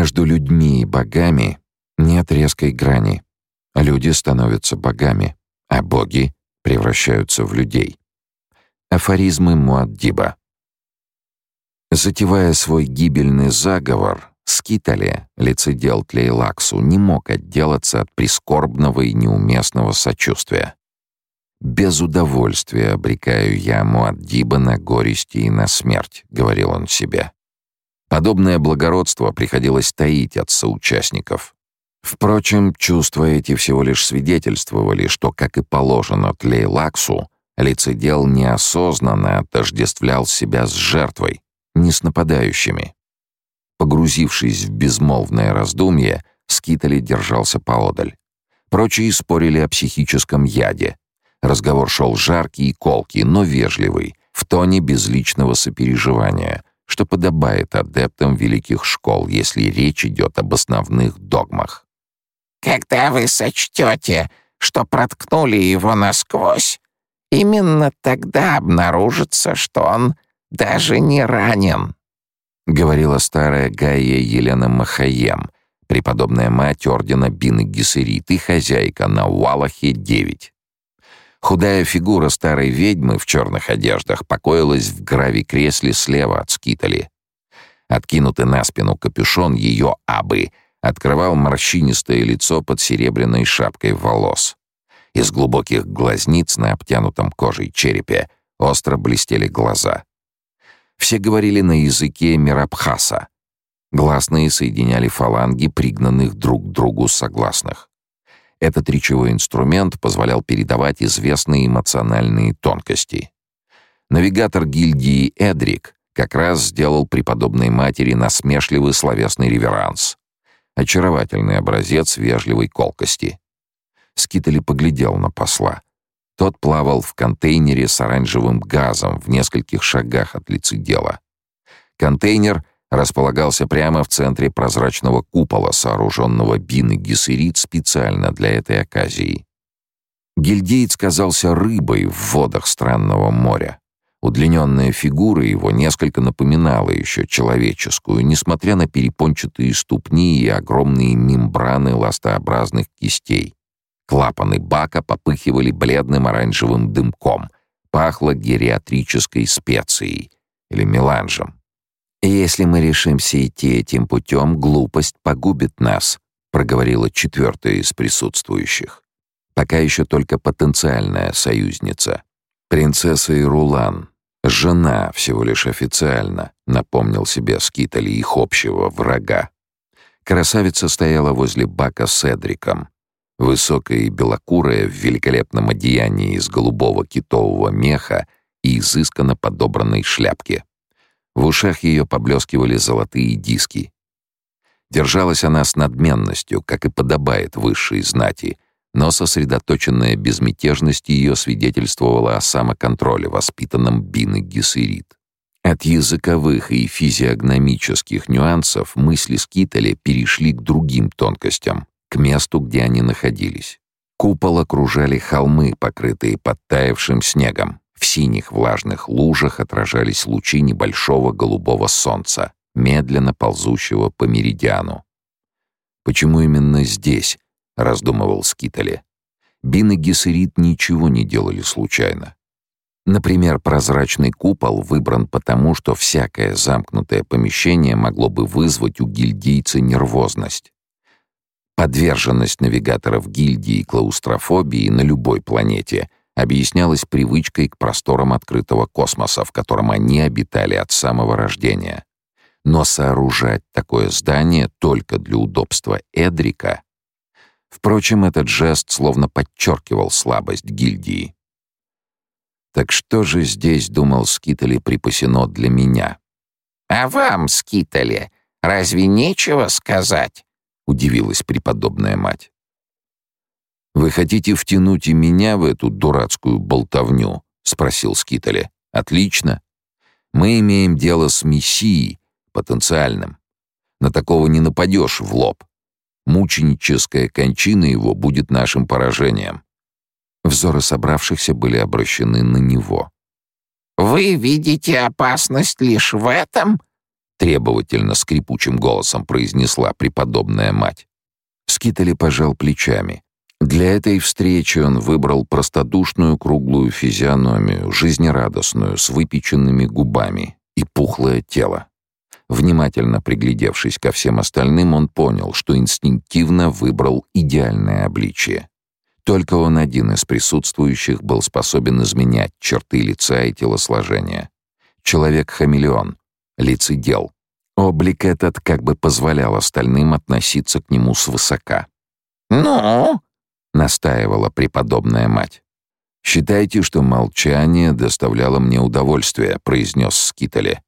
Между людьми и богами нет резкой грани. Люди становятся богами, а боги превращаются в людей. Афоризмы Муаддиба. Затевая свой гибельный заговор, Скитали, лицедел Тлейлаксу, не мог отделаться от прискорбного и неуместного сочувствия. «Без удовольствия обрекаю я Муаддиба на горести и на смерть», — говорил он себе. Подобное благородство приходилось таить от соучастников. Впрочем, чувства эти всего лишь свидетельствовали, что, как и положено Тлейлаксу, лицедел неосознанно отождествлял себя с жертвой, не с нападающими. Погрузившись в безмолвное раздумье, Скитали держался поодаль. Прочие спорили о психическом яде. Разговор шел жаркий и колкий, но вежливый, в тоне безличного сопереживания, что подобает адептам великих школ, если речь идет об основных догмах. «Когда вы сочтете, что проткнули его насквозь, именно тогда обнаружится, что он даже не ранен», — говорила старая Гайя Елена Махаем, преподобная мать ордена Бины Гессерит и хозяйка на Уалахе-9. Худая фигура старой ведьмы в черных одеждах покоилась в грави-кресле слева от скитали. Откинутый на спину капюшон ее абы открывал морщинистое лицо под серебряной шапкой волос. Из глубоких глазниц на обтянутом кожей черепе остро блестели глаза. Все говорили на языке Мирабхаса. Гласные соединяли фаланги, пригнанных друг к другу согласных. Этот речевой инструмент позволял передавать известные эмоциональные тонкости. Навигатор гильдии Эдрик как раз сделал преподобной матери насмешливый словесный реверанс. Очаровательный образец вежливой колкости. Скитали поглядел на посла. Тот плавал в контейнере с оранжевым газом в нескольких шагах от лицедела. Контейнер располагался прямо в центре прозрачного купола, сооруженного Бин и Гессерит специально для этой оказии. Гильдеец казался рыбой в водах странного моря. Удлиненная фигура его несколько напоминала еще человеческую, несмотря на перепончатые ступни и огромные мембраны ластообразных кистей. Клапаны бака попыхивали бледным оранжевым дымком. Пахло гериатрической специей или меланжем. «Если мы решимся идти этим путем, глупость погубит нас», — проговорила четвертая из присутствующих. Пока еще только потенциальная союзница. Принцесса Ирулан. Жена всего лишь официально, напомнил себе Скитали их общего врага. Красавица стояла возле бака с Эдриком. Высокая и белокурая в великолепном одеянии из голубого китового меха и изысканно подобранной шляпки. В ушах ее поблескивали золотые диски. Держалась она с надменностью, как и подобает высшей знати, но сосредоточенная безмятежность ее свидетельствовала о самоконтроле, воспитанном Бины Гессерит. От языковых и физиогномических нюансов мысли Скиталя перешли к другим тонкостям, к месту, где они находились. Купол окружали холмы, покрытые подтаявшим снегом. В синих влажных лужах отражались лучи небольшого голубого солнца, медленно ползущего по меридиану. «Почему именно здесь?» — раздумывал Скитали. Бин и Гессерит ничего не делали случайно. Например, прозрачный купол выбран потому, что всякое замкнутое помещение могло бы вызвать у гильдийца нервозность. Подверженность навигаторов гильдии клаустрофобии на любой планете объяснялось привычкой к просторам открытого космоса, в котором они обитали от самого рождения. Но сооружать такое здание только для удобства Эдрика... Впрочем, этот жест словно подчеркивал слабость гильдии. «Так что же здесь, — думал Скитали, — припасено для меня?» «А вам, Скитали, разве нечего сказать?» — удивилась преподобная мать. «Вы хотите втянуть и меня в эту дурацкую болтовню?» — спросил Скитали. «Отлично. Мы имеем дело с мессией, потенциальным. На такого не нападешь в лоб. Мученическая кончина его будет нашим поражением». Взоры собравшихся были обращены на него. «Вы видите опасность лишь в этом? требовательно скрипучим голосом произнесла преподобная мать. Скитали пожал плечами. Для этой встречи он выбрал простодушную круглую физиономию, жизнерадостную, с выпеченными губами и пухлое тело. Внимательно приглядевшись ко всем остальным, он понял, что инстинктивно выбрал идеальное обличие. Только он один из присутствующих был способен изменять черты лица и телосложения. Человек-хамелеон, лицедел. Облик этот как бы позволял остальным относиться к нему свысока. «Ну?» — настаивала преподобная мать. «Считайте, что молчание доставляло мне удовольствие», — произнес Скитали.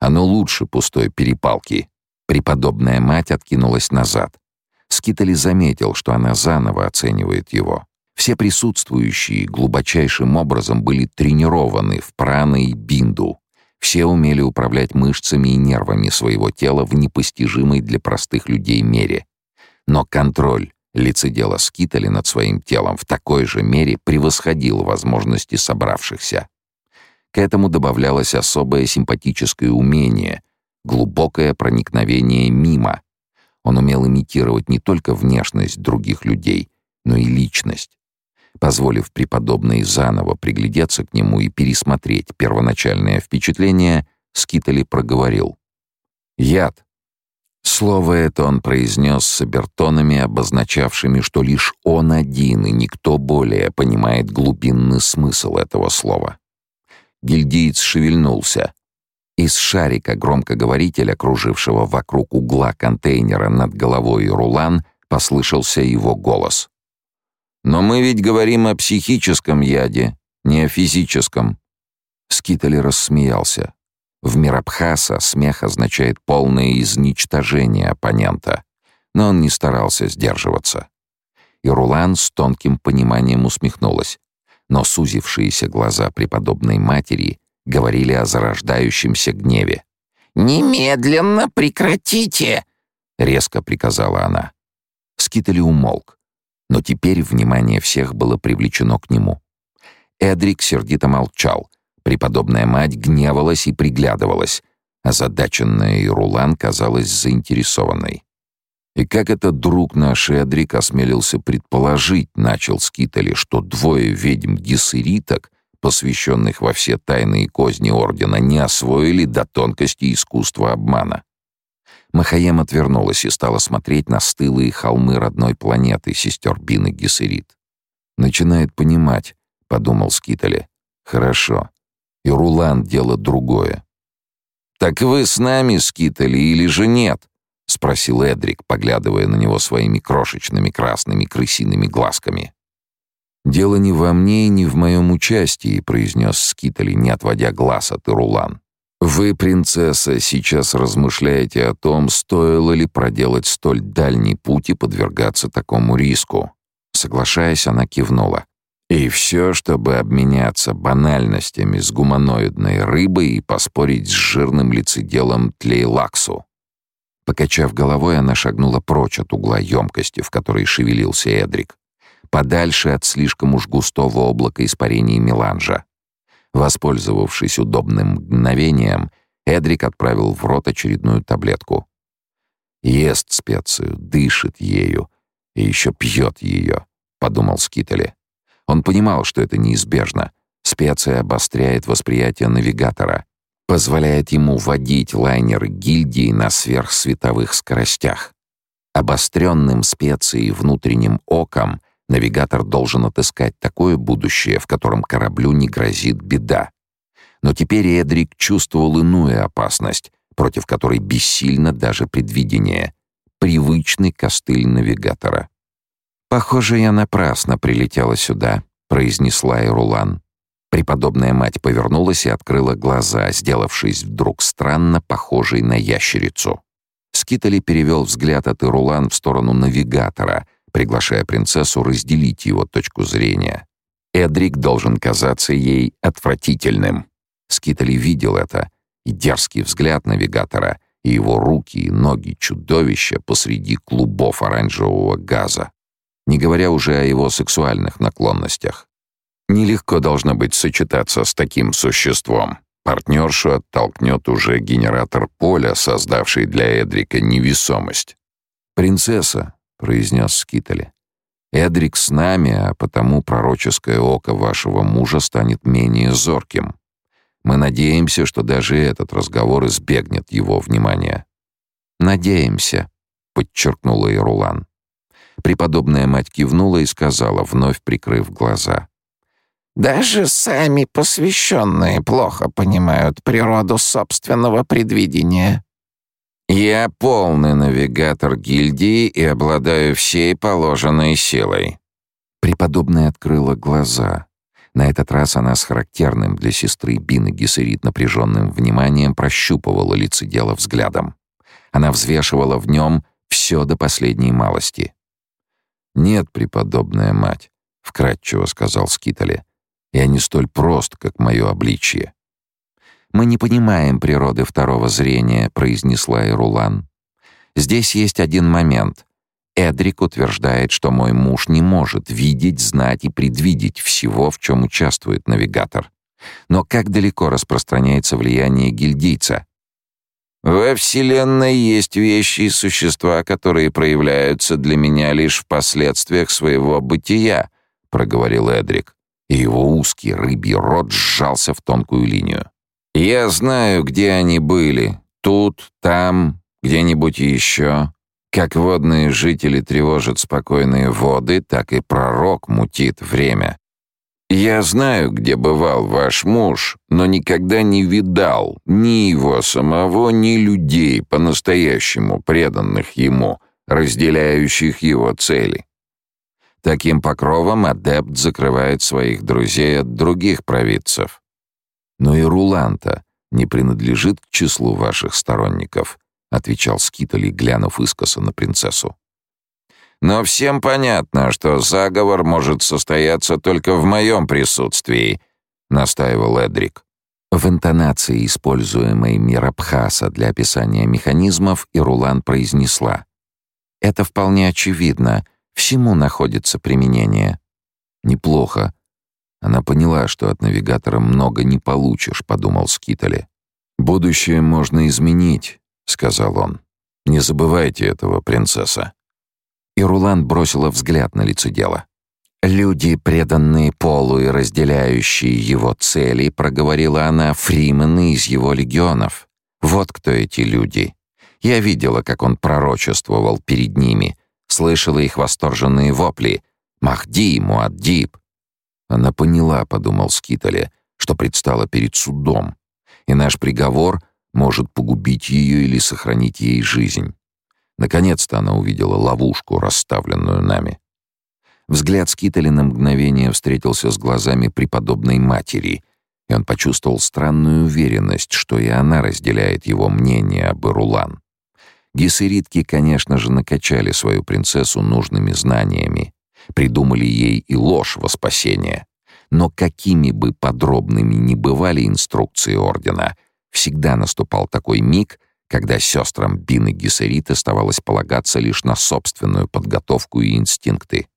«Оно лучше пустой перепалки». Преподобная мать откинулась назад. Скитали заметил, что она заново оценивает его. Все присутствующие глубочайшим образом были тренированы в праны и бинду. Все умели управлять мышцами и нервами своего тела в непостижимой для простых людей мере. Но контроль лицедела Скитали над своим телом в такой же мере превосходил возможности собравшихся. К этому добавлялось особое симпатическое умение, глубокое проникновение мимо. Он умел имитировать не только внешность других людей, но и личность. Позволив преподобной заново приглядеться к нему и пересмотреть первоначальное впечатление, Скитали проговорил. «Яд. Слово это он произнес с обертонами, обозначавшими, что лишь он один и никто более понимает глубинный смысл этого слова. Гильдиец шевельнулся. Из шарика громкоговорителя, кружившего вокруг угла контейнера над головой Рулан, послышался его голос. «Но мы ведь говорим о психическом яде, не о физическом». Скитали рассмеялся. В Мирабхаса смех означает полное изничтожение оппонента, но он не старался сдерживаться. И Рулан с тонким пониманием усмехнулась, но сузившиеся глаза преподобной матери говорили о зарождающемся гневе. «Немедленно прекратите!» — резко приказала она. Скитали умолк, но теперь внимание всех было привлечено к нему. Эдрик сердито молчал, Преподобная мать гневалась и приглядывалась. Озадаченная Ирулан казалась заинтересованной. И как этот друг наш Эдрик осмелился предположить, начал Скитали, что двое ведьм-гессериток, посвященных во все тайные козни Ордена, не освоили до тонкости искусства обмана. Махаем отвернулась и стала смотреть на стылые холмы родной планеты сестер Бины Гессерит. «Начинает понимать», — подумал Скитали. «Хорошо и Рулан — дело другое. «Так вы с нами скитали или же нет?» — спросил Эдрик, поглядывая на него своими крошечными красными крысиными глазками. «Дело не во мне и не в моем участии», — произнес Скитали, не отводя глаз от Ирулан. «Вы, принцесса, сейчас размышляете о том, стоило ли проделать столь дальний путь и подвергаться такому риску». Соглашаясь, она кивнула. И все, чтобы обменяться банальностями с гуманоидной рыбой и поспорить с жирным лицеделом Тлейлаксу. Покачав головой, она шагнула прочь от угла емкости, в которой шевелился Эдрик, подальше от слишком уж густого облака испарений меланжа. Воспользовавшись удобным мгновением, Эдрик отправил в рот очередную таблетку. «Ест специю, дышит ею и еще пьет ее», — подумал Скитали. Он понимал, что это неизбежно. Специя обостряет восприятие навигатора, позволяет ему водить лайнеры гильдии на сверхсветовых скоростях. Обостренным специей внутренним оком навигатор должен отыскать такое будущее, в котором кораблю не грозит беда. Но теперь Эдрик чувствовал иную опасность, против которой бессильно даже предвидение — привычный костыль навигатора. «Похоже, я напрасно прилетела сюда», — произнесла Ирулан. Преподобная мать повернулась и открыла глаза, сделавшись вдруг странно похожей на ящерицу. Скитали перевел взгляд от Ирулан в сторону навигатора, приглашая принцессу разделить его точку зрения. Эдрик должен казаться ей отвратительным. Скитали видел это, и дерзкий взгляд навигатора, и его руки и ноги чудовища посреди клубов оранжевого газа не говоря уже о его сексуальных наклонностях. Нелегко должно быть сочетаться с таким существом, Партнершу оттолкнет уже генератор поля, создавший для Эдрика невесомость. «Принцесса», — произнес Скитали, — «Эдрик с нами, а потому пророческое око вашего мужа станет менее зорким. Мы надеемся, что даже этот разговор избегнет его внимания». «Надеемся», — подчеркнула Ирулан. Преподобная мать кивнула и сказала, вновь прикрыв глаза. «Даже сами посвященные плохо понимают природу собственного предвидения». «Я полный навигатор гильдии и обладаю всей положенной силой». Преподобная открыла глаза. На этот раз она с характерным для сестры Бины Гессерит напряженным вниманием прощупывала лицедела взглядом. Она взвешивала в нем все до последней малости. «Нет, преподобная мать», — вкратчиво сказал Скитали. «Я не столь прост, как мое обличье». «Мы не понимаем природы второго зрения», — произнесла Ирулан. «Здесь есть один момент. Эдрик утверждает, что мой муж не может видеть, знать и предвидеть всего, в чем участвует навигатор. Но как далеко распространяется влияние гильдийца? Во Вселенной есть вещи и существа, которые проявляются для меня лишь в последствиях своего бытия, проговорил Эдрик, и его узкий рыбий рот сжался в тонкую линию. Я знаю, где они были. Тут, там, где-нибудь еще. Как водные жители тревожат спокойные воды, так и пророк мутит время. Я знаю, где бывал ваш муж, но никогда не видал ни его самого, ни людей, по-настоящему преданных ему, разделяющих его цели. Таким покровом адепт закрывает своих друзей от других провидцев. Но и Руланта не принадлежит к числу ваших сторонников, отвечал Скитали, глянув искоса на принцессу. Но всем понятно, что заговор может состояться только в моем присутствии, настаивал Эдрик. В интонации, используемой Мирабхаса для описания механизмов, Ирулан произнесла: "Это вполне очевидно. Всему находится применение". Неплохо. Она поняла, что от навигатора много не получишь, подумал Скитали. Будущее можно изменить, сказал он. Не забывайте этого, принцесса. И Рулан бросила взгляд на лицедела. «Люди, преданные Полу и разделяющие его цели», — проговорила она, — «фримены из его легионов. Вот кто эти люди. Я видела, как он пророчествовал перед ними, слышала их восторженные вопли. «Махди, Муаддиб!» Она поняла, — подумал Скитале, — что предстала перед судом, и наш приговор может погубить ее или сохранить ей жизнь. Наконец-то она увидела ловушку, расставленную нами. Взгляд Скитали на мгновение встретился с глазами преподобной матери, и он почувствовал странную уверенность, что и она разделяет его мнение об Ирулан. Гессеритки, конечно же, накачали свою принцессу нужными знаниями, придумали ей и ложь во спасение. Но какими бы подробными ни бывали инструкции Ордена, всегда наступал такой миг, когда сестрам Бин и Гессерит оставалось полагаться лишь на собственную подготовку и инстинкты.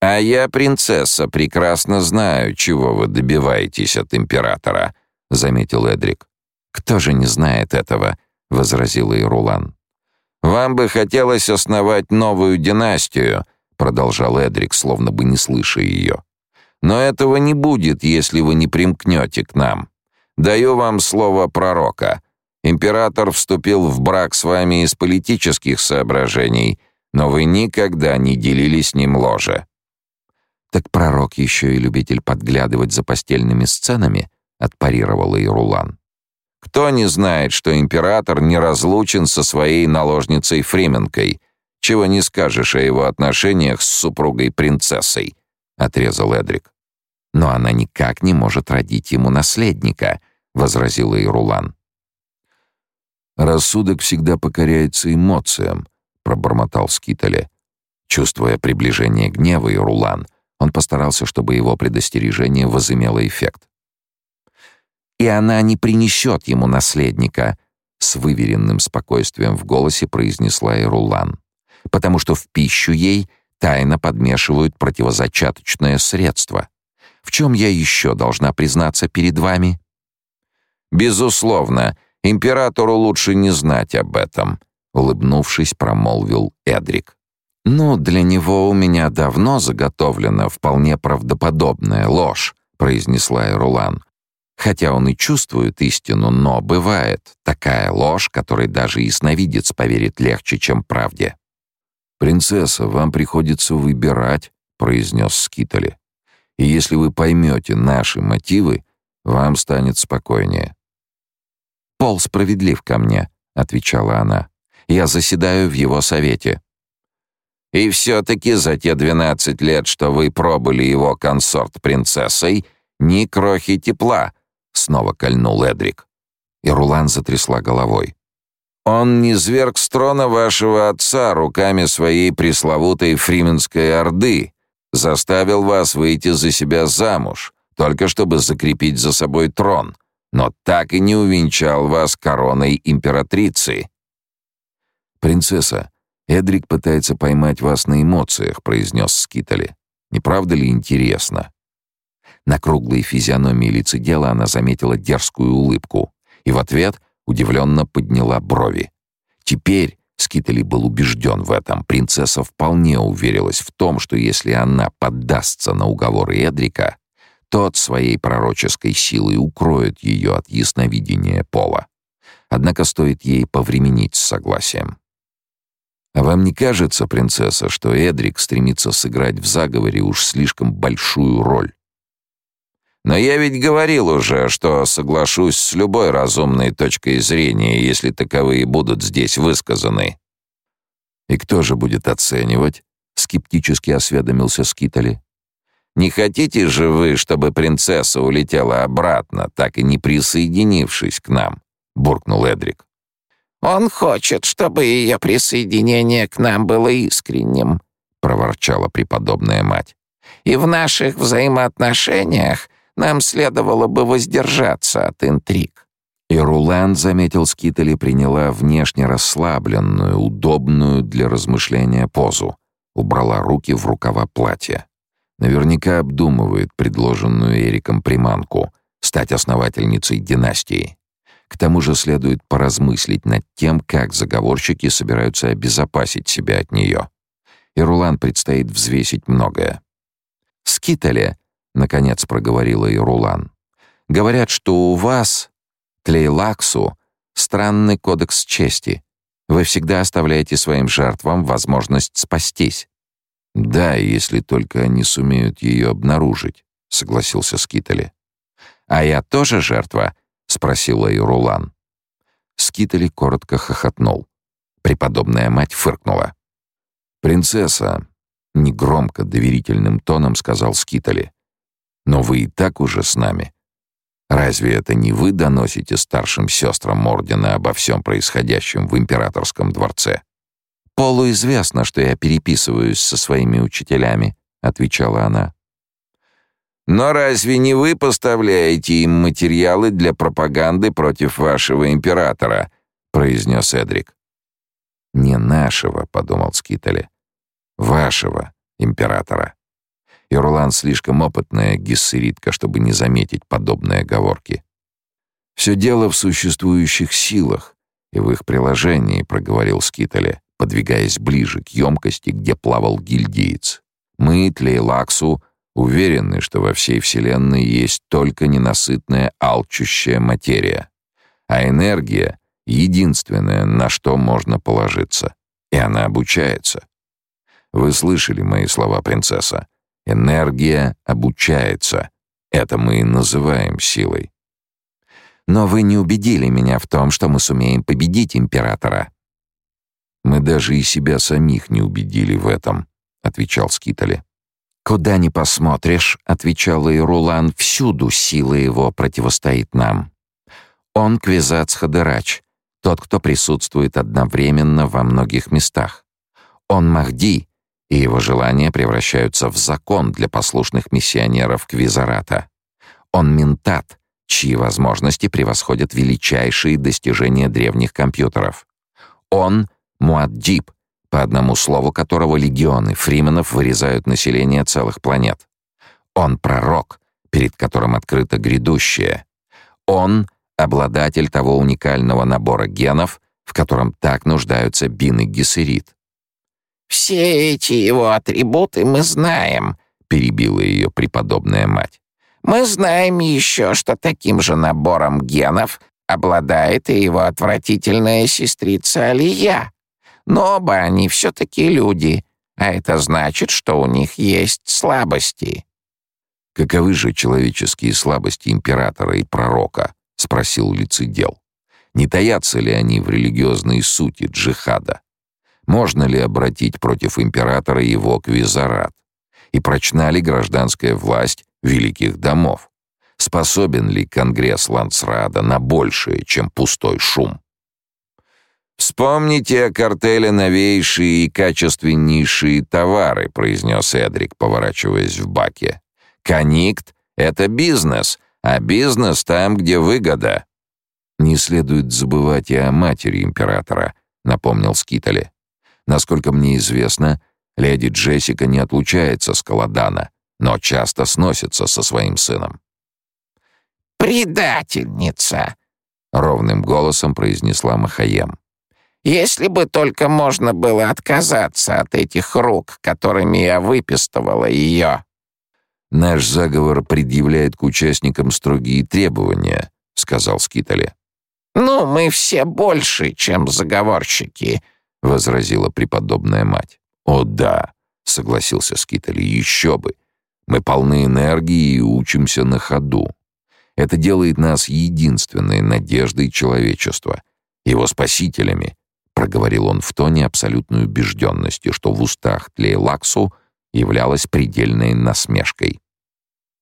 «А я, принцесса, прекрасно знаю, чего вы добиваетесь от императора», — заметил Эдрик. «Кто же не знает этого?» — возразила Ирулан. «Вам бы хотелось основать новую династию», — продолжал Эдрик, словно бы не слыша ее. «Но этого не будет, если вы не примкнете к нам. Даю вам слово пророка. Император вступил в брак с вами из политических соображений, но вы никогда не делили с ним ложе». «Так пророк еще и любитель подглядывать за постельными сценами?» — отпарировала Ирулан. «Кто не знает, что император не разлучен со своей наложницей Фрименкой? Чего не скажешь о его отношениях с супругой-принцессой?» — отрезал Эдрик. «Но она никак не может родить ему наследника», — возразила Ирулан. Рассудок всегда покоряется эмоциям, пробормотал Скитале. Чувствуя приближение гнева и Рулан, он постарался, чтобы его предостережение возымело эффект. И она не принесет ему наследника, с выверенным спокойствием в голосе произнесла Ирулан, потому что в пищу ей тайно подмешивают противозачаточное средство. В чем я еще должна признаться перед вами? Безусловно, императору лучше не знать об этом, улыбнувшись, промолвил Эдрик. Ну, для него у меня давно заготовлена вполне правдоподобная ложь, произнесла Эрулан. Хотя он и чувствует истину, но бывает такая ложь, которой даже ясновидец поверит легче, чем правде. «Принцесса, вам приходится выбирать», — произнес Скитали. «И если вы поймете наши мотивы, вам станет спокойнее». «Пол справедлив ко мне», — отвечала она. «Я заседаю в его совете». «И все-таки за те двенадцать лет, что вы пробыли его консорт принцессой, ни крохи тепла», — снова кольнул Эдрик. И Рулан затрясла головой. Он не зверг с трона вашего отца руками своей пресловутой фрименской орды, заставил вас выйти за себя замуж, только чтобы закрепить за собой трон, но так и не увенчал вас короной императрицы. Принцесса, Эдрик пытается поймать вас на эмоциях, произнес Скитали. Не правда ли интересно? На круглой физиономии лицедела она заметила дерзкую улыбку и в ответ удивленно подняла брови. Теперь Скитали был убежден в этом. Принцесса вполне уверилась в том, что если она поддастся на уговоры Эдрика, тот своей пророческой силой укроет ее от ясновидения пола. Однако стоит ей повременить с согласием. А вам не кажется, принцесса, что Эдрик стремится сыграть в заговоре уж слишком большую роль? Но я ведь говорил уже, что соглашусь с любой разумной точкой зрения, если таковые будут здесь высказаны. И кто же будет оценивать? скептически осведомился Скитали. Не хотите же вы, чтобы принцесса улетела обратно, так и не присоединившись к нам, буркнул Эдрик. Он хочет, чтобы ее присоединение к нам было искренним, проворчала преподобная мать. И в наших взаимоотношениях нам следовало бы воздержаться от интриг». И Рулан, заметил Скитали, приняла внешне расслабленную, удобную для размышления позу. Убрала руки в рукава платья. Наверняка обдумывает предложенную Эриком приманку — стать основательницей династии. К тому же следует поразмыслить над тем, как заговорщики собираются обезопасить себя от нее. И Рулан предстоит взвесить многое. Скитали — наконец проговорила Ирулан. «Говорят, что у вас, Тлейлаксу, странный кодекс чести. Вы всегда оставляете своим жертвам возможность спастись». «Да, если только они сумеют ее обнаружить», — согласился Скитали. «А я тоже жертва?» — спросила Ирулан. Скитали коротко хохотнул. Преподобная мать фыркнула. «Принцесса», — негромко, доверительным тоном сказал Скитали, но вы и так уже с нами. Разве это не вы доносите старшим сестрам ордена обо всем происходящем в императорском дворце? Полу известно, что я переписываюсь со своими учителями, отвечала она. Но разве не вы поставляете им материалы для пропаганды против вашего императора, произнес Эдрик. Не нашего, подумал Скитали. Вашего императора. Ирлан слишком опытная гессеритка, чтобы не заметить подобные оговорки. «Все дело в существующих силах и в их приложении», — проговорил Скитале, подвигаясь ближе к емкости, где плавал гильдиец. «Мы, Тлейлаксу, уверены, что во всей Вселенной есть только ненасытная алчущая материя, а энергия — единственное, на что можно положиться, и она обучается. Вы слышали мои слова, принцесса. Энергия обучается. Это мы и называем силой. Но вы не убедили меня в том, что мы сумеем победить императора. Мы даже и себя самих не убедили в этом, отвечал Скитали. Куда ни посмотришь, отвечал Ирулан, всюду сила его противостоит нам. Он Квизац Хадырач, тот, кто присутствует одновременно во многих местах. Он Махди, и его желания превращаются в закон для послушных миссионеров Квизарата. Он ментат, чьи возможности превосходят величайшие достижения древних компьютеров. Он муаддиб, по одному слову которого легионы фрименов вырезают население целых планет. Он пророк, перед которым открыто грядущее. Он обладатель того уникального набора генов, в котором так нуждаются Бин и Гессерит. «Все эти его атрибуты мы знаем», — перебила ее преподобная мать. «Мы знаем еще, что таким же набором генов обладает и его отвратительная сестрица Алия. Но оба они все-таки люди, а это значит, что у них есть слабости». «Каковы же человеческие слабости императора и пророка?» — спросил лицедел. «Не таятся ли они в религиозной сути джихада? Можно ли обратить против императора его квизарат? И прочна ли гражданская власть великих домов? Способен ли Конгресс Лансрада на большее, чем пустой шум? «Вспомните о картеле новейшие и качественнейшие товары», — произнес Эдрик, поворачиваясь в баке. «Коникт — это бизнес, а бизнес там, где выгода». «Не следует забывать и о матери императора», — напомнил Скитали. «Насколько мне известно, леди Джессика не отлучается с Каладана, но часто сносится со своим сыном». «Предательница!» — ровным голосом произнесла Махаем. «Если бы только можно было отказаться от этих рук, которыми я выпистывала ее!» «Наш заговор предъявляет к участникам строгие требования», — сказал Скитали. «Ну, мы все больше, чем заговорщики», — возразила преподобная мать. «О да», — согласился Скитали, — «еще бы. Мы полны энергии и учимся на ходу. Это делает нас единственной надеждой человечества, его спасителями, проговорил он в тоне абсолютной убежденности, что в устах Тлейлаксу являлось предельной насмешкой.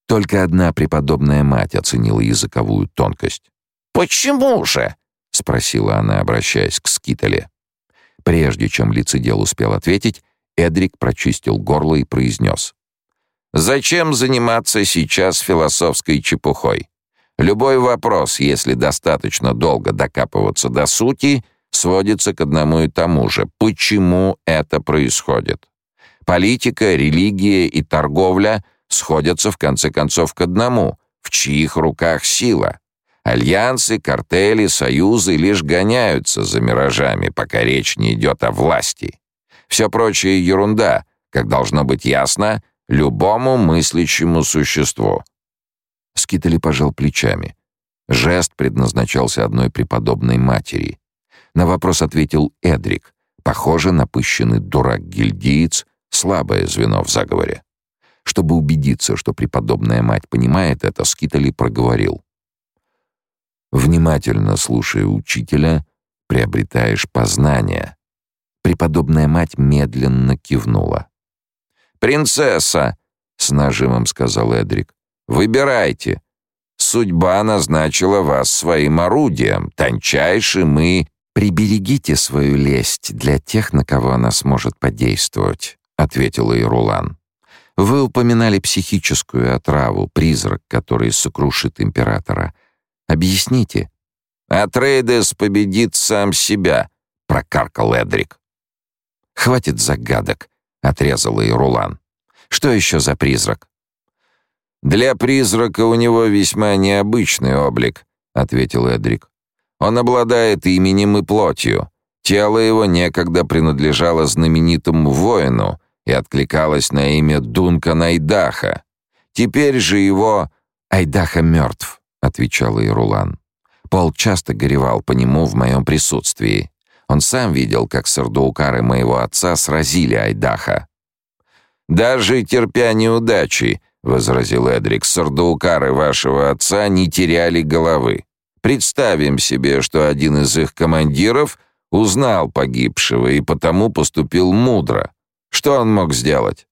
Только одна преподобная мать оценила языковую тонкость. «Почему же?» — спросила она, обращаясь к Скитале. Прежде чем лицедел успел ответить, Эдрик прочистил горло и произнес. «Зачем заниматься сейчас философской чепухой? Любой вопрос, если достаточно долго докапываться до сути, сводится к одному и тому же. Почему это происходит? Политика, религия и торговля сходятся в конце концов к одному. В чьих руках сила? Альянсы, картели, союзы лишь гоняются за миражами, пока речь не идет о власти. Все прочее ерунда, как должно быть ясно любому мыслящему существу. Скитали пожал плечами. Жест предназначался одной преподобной матери. На вопрос ответил Эдрик, похоже, напыщенный дурак-гильдиец, слабое звено в заговоре. Чтобы убедиться, что преподобная мать понимает это, Скитали проговорил. «Внимательно слушая учителя, приобретаешь познание». Преподобная мать медленно кивнула. «Принцесса!» — с нажимом сказал Эдрик. Выбирайте. Судьба назначила вас своим орудием, тончайшим и... «Приберегите свою лесть для тех, на кого она сможет подействовать», — ответила Ирулан. «Вы упоминали психическую отраву, призрак, который сокрушит императора. Объясните». «Атрейдес победит сам себя», — прокаркал Эдрик. «Хватит загадок», — отрезала Ирулан. «Что еще за призрак?» «Для призрака у него весьма необычный облик», — ответил Эдрик. «Он обладает именем и плотью. Тело его некогда принадлежало знаменитому воину и откликалось на имя Дункана Айдаха. Теперь же его...» «Айдаха мертв», — отвечал Ирулан. «Пол часто горевал по нему в моем присутствии. Он сам видел, как сардуукары моего отца сразили Айдаха». «Даже терпя неудачи, — возразил Эдрик, — «сардаукары вашего отца не теряли головы. Представим себе, что один из их командиров узнал погибшего и потому поступил мудро. Что он мог сделать?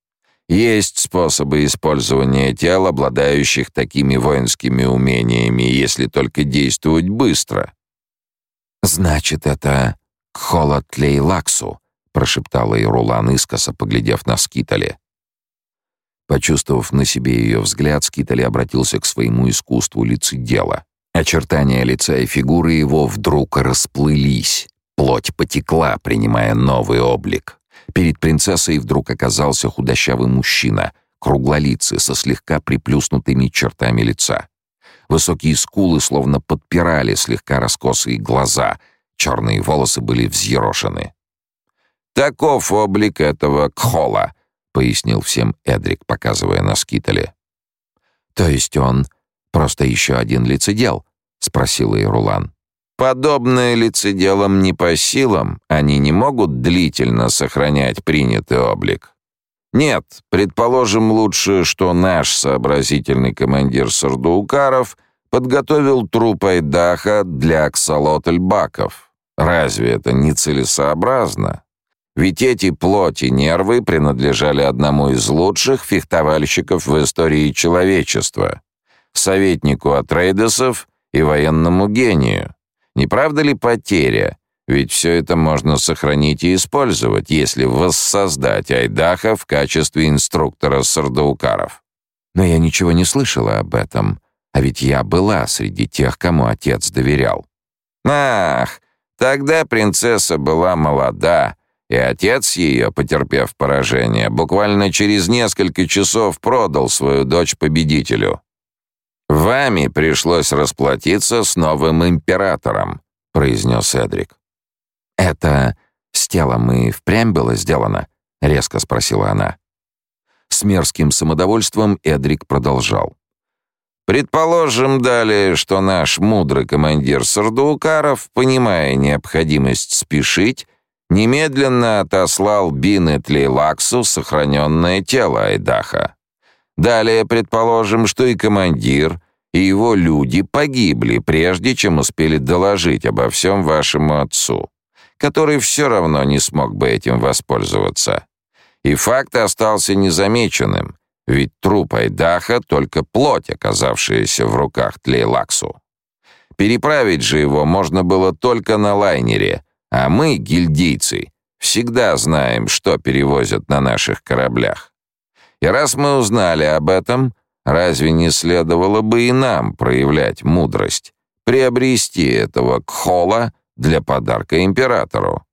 Есть способы использования тел, обладающих такими воинскими умениями, если только действовать быстро». «Значит, это Кхолот Лейлаксу», — прошептала Ирулан искоса, поглядев на Скитале. Почувствовав на себе ее взгляд, Скитали обратился к своему искусству лицедела. Очертания лица и фигуры его вдруг расплылись. Плоть потекла, принимая новый облик. Перед принцессой вдруг оказался худощавый мужчина, круглолицый, со слегка приплюснутыми чертами лица. Высокие скулы словно подпирали слегка раскосые глаза, черные волосы были взъерошены. «Таков облик этого Кхола», — пояснил всем Эдрик, показывая на скитале. «То есть он просто еще один лицедел?» — спросил Ирулан. «Подобное лицеделам не по силам, они не могут длительно сохранять принятый облик. Нет, предположим лучше, что наш сообразительный командир Сардуукаров подготовил труп Айдаха для аксолотль-баков. Разве это не целесообразно? Ведь эти плоти нервы принадлежали одному из лучших фехтовальщиков в истории человечества, советнику Атрейдесов и военному гению. Не правда ли потеря? Ведь все это можно сохранить и использовать, если воссоздать Айдаха в качестве инструктора сардаукаров. Но я ничего не слышала об этом, а ведь я была среди тех, кому отец доверял. Ах, тогда принцесса была молода, и отец ее, потерпев поражение, буквально через несколько часов продал свою дочь победителю. Вами пришлось расплатиться с новым императором, произнес Эдрик. «Это с телом и впрямь было сделано?» — резко спросила она. С мерзким самодовольством Эдрик продолжал. «Предположим далее, что наш мудрый командир Сардуукаров, понимая необходимость спешить, немедленно отослал Бинет Лейлаксу сохраненное тело Айдаха. Далее предположим, что и командир, и его люди погибли, прежде чем успели доложить обо всем вашему отцу который все равно не смог бы этим воспользоваться. И факт остался незамеченным, ведь труп Айдаха — только плоть, оказавшаяся в руках Тлейлаксу. Переправить же его можно было только на лайнере, а мы, гильдийцы, всегда знаем, что перевозят на наших кораблях. И раз мы узнали об этом, разве не следовало бы и нам проявлять мудрость, приобрести этого кхола для подарка императору.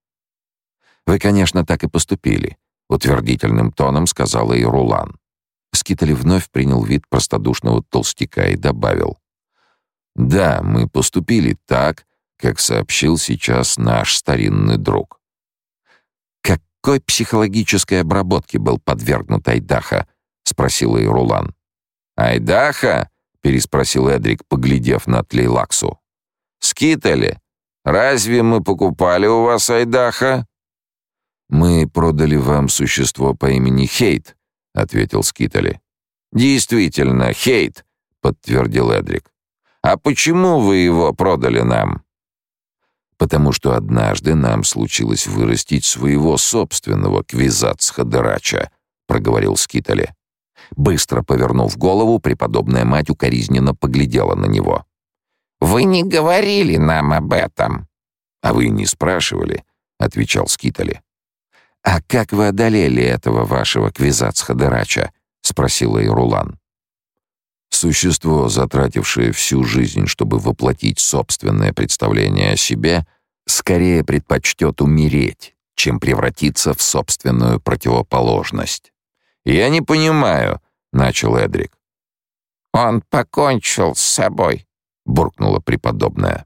Вы, конечно, так и поступили, утвердительным тоном сказала и Рулан. Скитали вновь принял вид простодушного толстяка и добавил: "Да, мы поступили так, как сообщил сейчас наш старинный друг". Какой психологической обработке был подвергнут Айдаха? спросила и Рулан. Айдаха? переспросил Эдрик, поглядев на Тлейлаксу. Скитали, Разве мы покупали у вас Айдаха?» «Мы продали вам существо по имени Хейт», — ответил Скитали. «Действительно, Хейт», — подтвердил Эдрик. «А почему вы его продали нам?» «Потому что однажды нам случилось вырастить своего собственного квизац-хадырача», — проговорил Скитали. Быстро повернув голову, преподобная мать укоризненно поглядела на него. Вы не говорили нам об этом. А вы не спрашивали, отвечал Скитали. А как вы одолели этого вашего квизац-ходырача? спросила Ирулан. Существо, затратившее всю жизнь, чтобы воплотить собственное представление о себе, скорее предпочтет умереть, чем превратиться в собственную противоположность. «Я не понимаю», — начал Эдрик. «Он покончил с собой», — буркнула преподобная.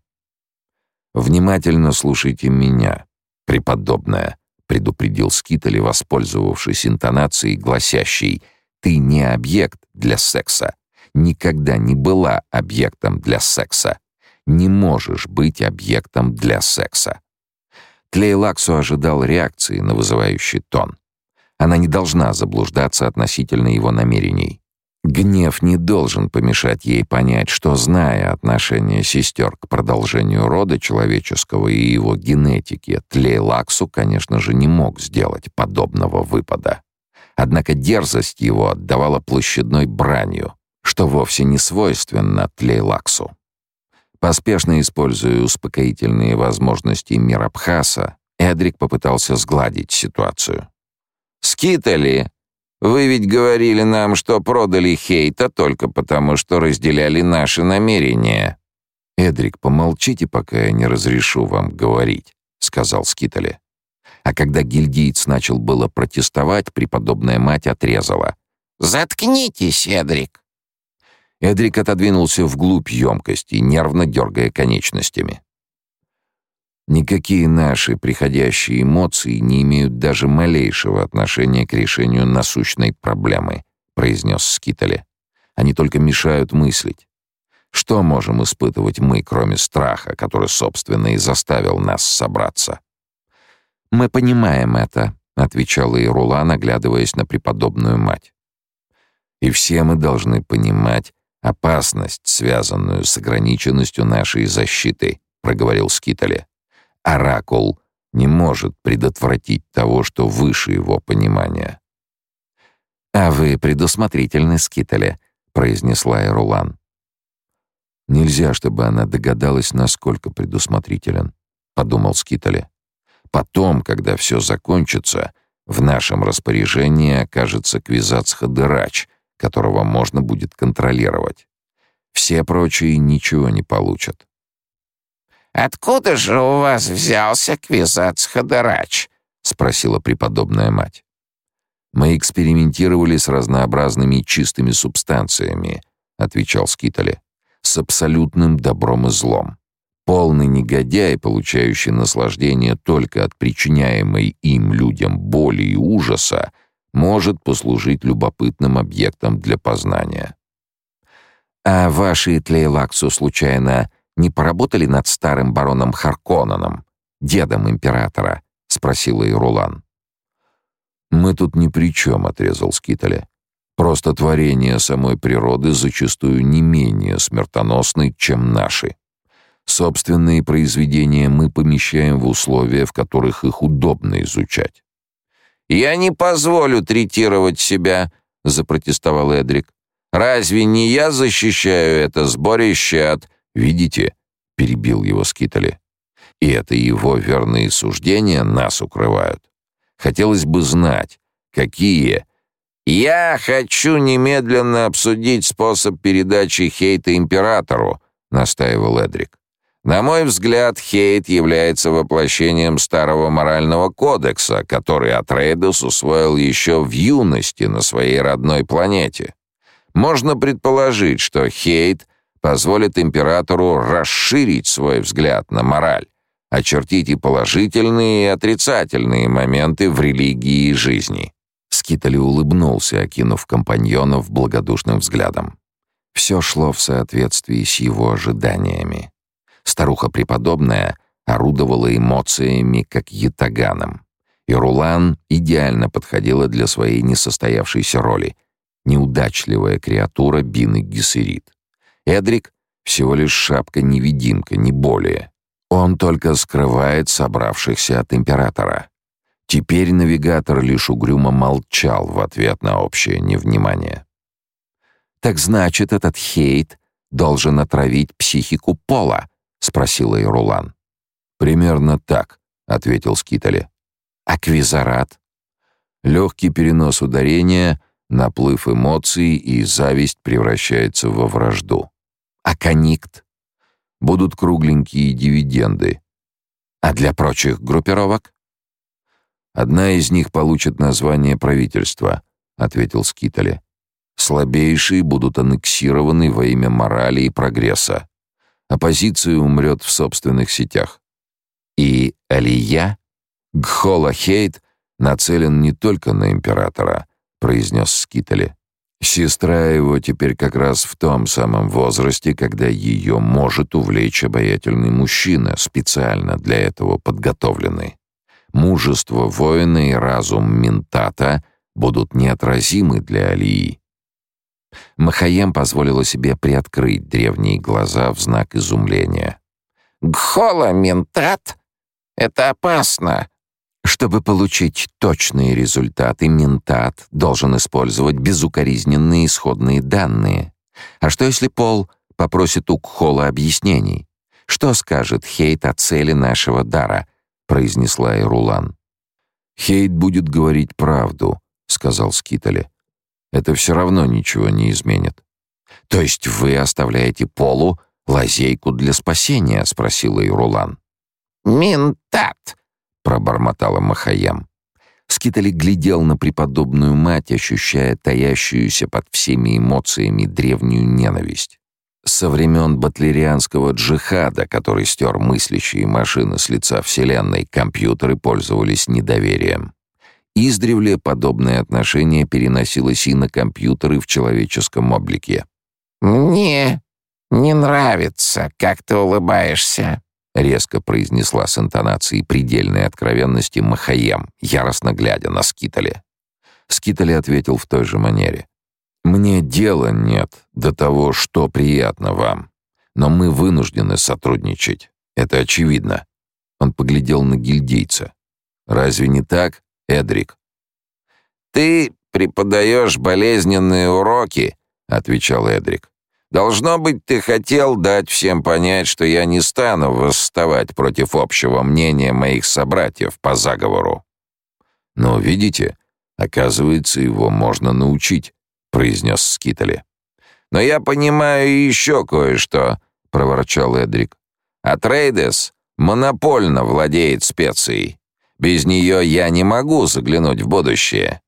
«Внимательно слушайте меня, преподобная», — предупредил Скитали, воспользовавшись интонацией, гласящей «Ты не объект для секса, никогда не была объектом для секса, не можешь быть объектом для секса». Тлейлаксу ожидал реакции на вызывающий тон. Она не должна заблуждаться относительно его намерений. Гнев не должен помешать ей понять, что, зная отношение сестер к продолжению рода человеческого и его генетики, Тлейлаксу, конечно же, не мог сделать подобного выпада. Однако дерзость его отдавала площадной бранью, что вовсе не свойственно Тлейлаксу. Поспешно используя успокоительные возможности Мирабхаса, Эдрик попытался сгладить ситуацию. «Скитали!» Вы ведь говорили нам, что продали Хейта только потому, что разделяли наши намерения». «Эдрик, помолчите, пока я не разрешу вам говорить», — сказал Скитали. А когда гильдиец начал было протестовать, преподобная мать отрезала. «Заткнитесь, Эдрик!» Эдрик отодвинулся вглубь емкости, нервно дергая конечностями. Никакие наши приходящие эмоции не имеют даже малейшего отношения к решению насущной проблемы, произнес Скитали. Они только мешают мыслить. Что можем испытывать мы, кроме страха, который, собственно, и заставил нас собраться? Мы понимаем это, отвечала Ирулан, оглядываясь на преподобную мать. И все мы должны понимать опасность, связанную с ограниченностью нашей защиты, проговорил Скитали. Оракул не может предотвратить того, что выше его понимания. «А вы предусмотрительны, Скитали», — произнесла Эрулан. «Нельзя, чтобы она догадалась, насколько предусмотрителен», — подумал Скитали. «Потом, когда все закончится, в нашем распоряжении окажется Квизацхадырач, которого можно будет контролировать. Все прочие ничего не получат. «Откуда же у вас взялся Квизац Ходорач?» — спросила преподобная мать. «Мы экспериментировали с разнообразными чистыми субстанциями», — отвечал Скитали, — «с абсолютным добром и злом. Полный негодяй, получающий наслаждение только от причиняемой им людям боли и ужаса, может послужить любопытным объектом для познания». «А ваши Тлейлаксу, случайно, не поработали над старым бароном Харконаном, дедом императора?» — спросила Ирулан. «Мы тут ни при чем», — отрезал Скиталя. «Просто творения самой природы зачастую не менее смертоносны, чем наши. Собственные произведения мы помещаем в условия, в которых их удобно изучать». «Я не позволю третировать себя», — запротестовал Эдрик. «Разве не я защищаю это сборище от «Видите?» — перебил его Скитали. «И это его верные суждения нас укрывают. Хотелось бы знать, какие...» «Я хочу немедленно обсудить способ передачи хейта императору», — настаивал Эдрик. «На мой взгляд, хейт является воплощением старого морального кодекса, который Атрейдес усвоил еще в юности на своей родной планете. Можно предположить, что хейт — позволит императору расширить свой взгляд на мораль, очертить и положительные, и отрицательные моменты в религии и жизни. Скитали улыбнулся, окинув компаньонов благодушным взглядом. Все шло в соответствии с его ожиданиями. Старуха преподобная орудовала эмоциями, как ятаганом. И Рулан идеально подходила для своей несостоявшейся роли — неудачливая креатура Бины Гессерит. Эдрик — всего лишь шапка-невидимка, не более. Он только скрывает собравшихся от императора. Теперь навигатор лишь угрюмо молчал в ответ на общее невнимание. «Так значит, этот хейт должен отравить психику Пола?» — спросила Ирулан. «Примерно так», — ответил Скитали. «Аквизарат?» Легкий перенос ударения, наплыв эмоций и зависть превращается во вражду. А конникт? Будут кругленькие дивиденды. А для прочих группировок? Одна из них получит название правительства, ответил Скитали. Слабейшие будут аннексированы во имя морали и прогресса. Оппозиция умрет в собственных сетях. И Алия? Гхола Хейт нацелен не только на императора, произнес Скитали. Сестра его теперь как раз в том самом возрасте, когда ее может увлечь обаятельный мужчина, специально для этого подготовленный. Мужество воина и разум ментата будут неотразимы для Алии. Махаем позволила себе приоткрыть древние глаза в знак изумления. «Гхола ментат? Это опасно!» Чтобы получить точные результаты, ментат должен использовать безукоризненные исходные данные. А что если Пол попросит у Кхола объяснений? Что скажет Хейт о цели нашего дара? произнесла Ирулан. Хейт будет говорить правду, сказал Скитали. Это все равно ничего не изменит. То есть вы оставляете Полу лазейку для спасения, спросила Ирулан. Ментат, пробормотала Махаям. Скитали глядел на преподобную мать, ощущая таящуюся под всеми эмоциями древнюю ненависть. Со времен батлерианского джихада, который стер мыслящие машины с лица Вселенной, компьютеры пользовались недоверием. Издревле подобное отношение переносилось и на компьютеры в человеческом облике. «Мне не нравится, как ты улыбаешься», резко произнесла с интонацией предельной откровенности Махаем, яростно глядя на Скитали. Скитали ответил в той же манере. «Мне дела нет до того, что приятно вам, но мы вынуждены сотрудничать. Это очевидно». Он поглядел на гильдейца. «Разве не так, Эдрик?» «Ты преподаешь болезненные уроки», — отвечал Эдрик. Должно быть, ты хотел дать всем понять, что я не стану восставать против общего мнения моих собратьев по заговору. Но видите, оказывается, его можно научить, произнес Скитали. Но я понимаю еще кое-что, проворчал Эдрик. А Трейдес монопольно владеет специей. Без нее я не могу заглянуть в будущее.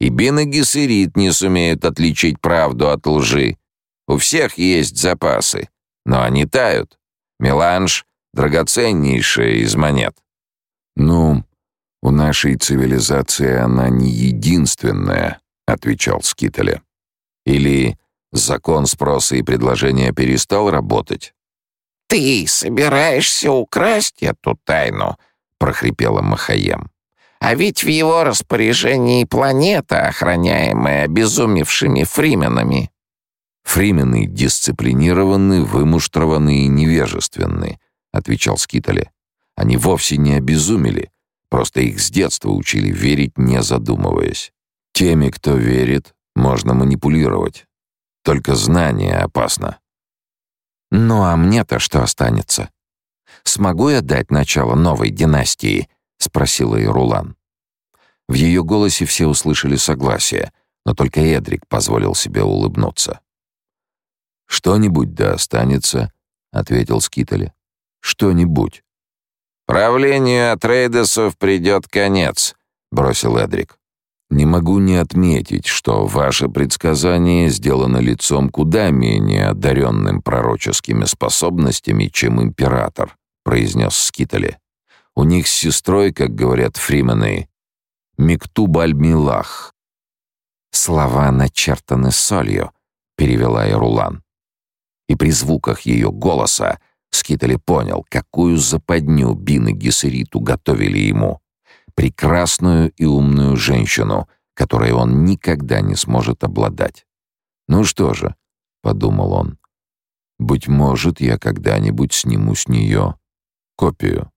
И Бин и Гессерит не сумеют отличить правду от лжи. У всех есть запасы, но они тают. Меланж — драгоценнейшая из монет. «Ну, у нашей цивилизации она не единственная», — отвечал Скитали. «Или закон спроса и предложения перестал работать?» «Ты собираешься украсть эту тайну?» — прохрипела Махаем. «А ведь в его распоряжении планета, охраняемая обезумевшими фрименами». «Фримены дисциплинированы, вымуштрованы и невежественны», — отвечал Скитали. «Они вовсе не обезумели, просто их с детства учили верить, не задумываясь. Теми, кто верит, можно манипулировать. Только знание опасно». «Ну а мне-то что останется? Смогу я дать начало новой династии?» — спросила Ирулан. В ее голосе все услышали согласие, но только Эдрик позволил себе улыбнуться. «Что-нибудь да останется», — ответил Скитали. «Что-нибудь». «Правлению Атрейдесов придет конец», — бросил Эдрик. «Не могу не отметить, что ваше предсказание сделано лицом куда менее одаренным пророческими способностями, чем император», — произнес Скитали. «У них с сестрой, как говорят фримены, Миктуб аль-Милах». «Слова начертаны солью», — перевела Ирулан и при звуках ее голоса Скитали понял, какую западню Бин и Гессериту готовили ему. Прекрасную и умную женщину, которой он никогда не сможет обладать. «Ну что же», — подумал он, — «быть может, я когда-нибудь сниму с нее копию».